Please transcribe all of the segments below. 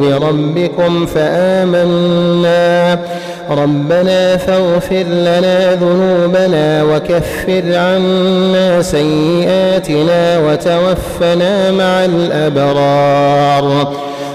بربكم فآمنا. ربنا فاغفر لنا ذنوبنا وكفر عنا سيئاتنا وتوفنا مع الأبرار.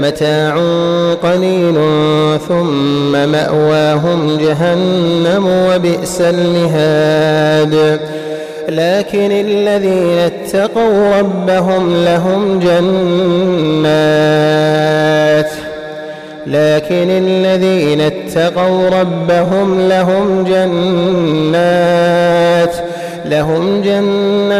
متاع قليل ثم مأواهم جهنم وبئس المهاد. لكن الذين اتقوا ربهم لهم جنات. لكن الذين اتقوا ربهم لهم جنات. لهم جنات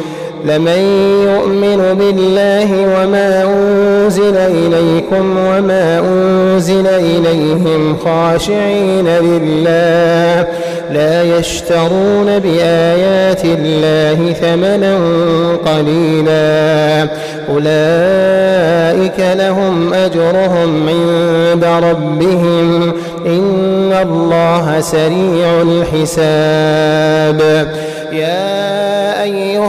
لمن يؤمن بالله وما أنزل إليكم وما أنزل إليهم خاشعين لله لا يشترون بآيات الله ثمنا قليلا أولئك لهم أجرهم عند ربهم إن الله سريع الحساب يا